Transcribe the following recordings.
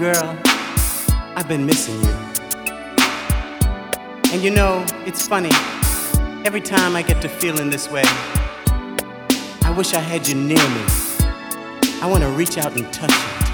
girl, I've been missing you. And you know, it's funny, every time I get to feeling this way, I wish I had you near me. I want to reach out and touch you.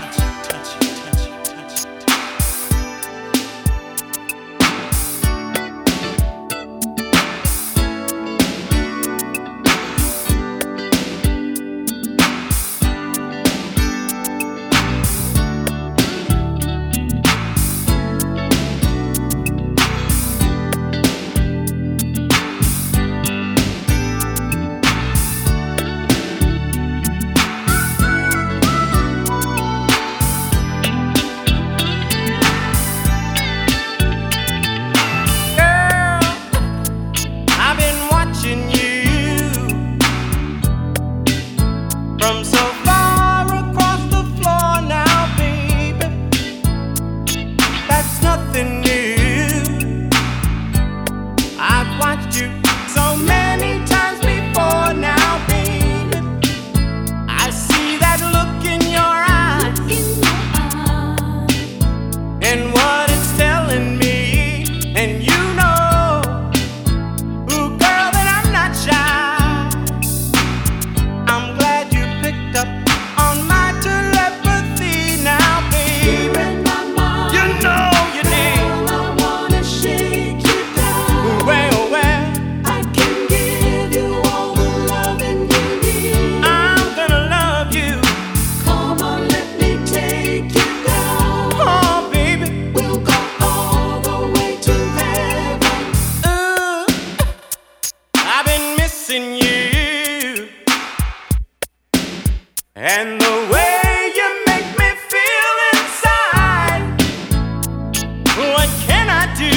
And the way you make me feel inside, what can I do?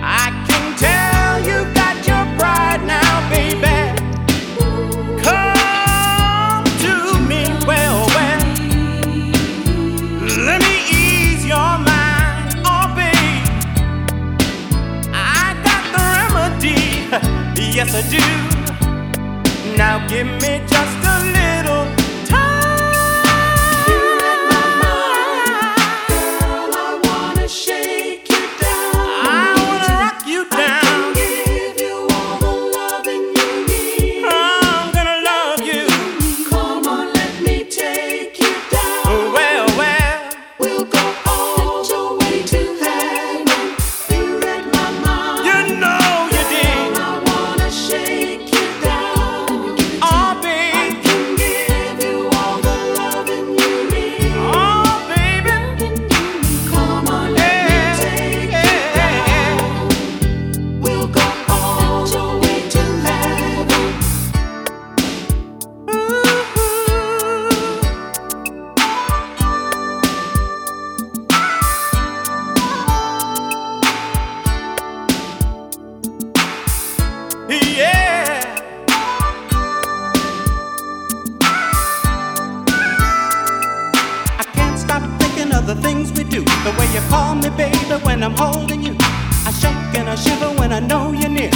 I can tell you got your pride now, baby. Come to me, well, well. Let me ease your mind, oh, babe. I got the remedy, yes, I do. Give me just the things we do. The way you call me, baby, when I'm holding you. I shake and I shiver when I know you're near.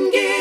and give.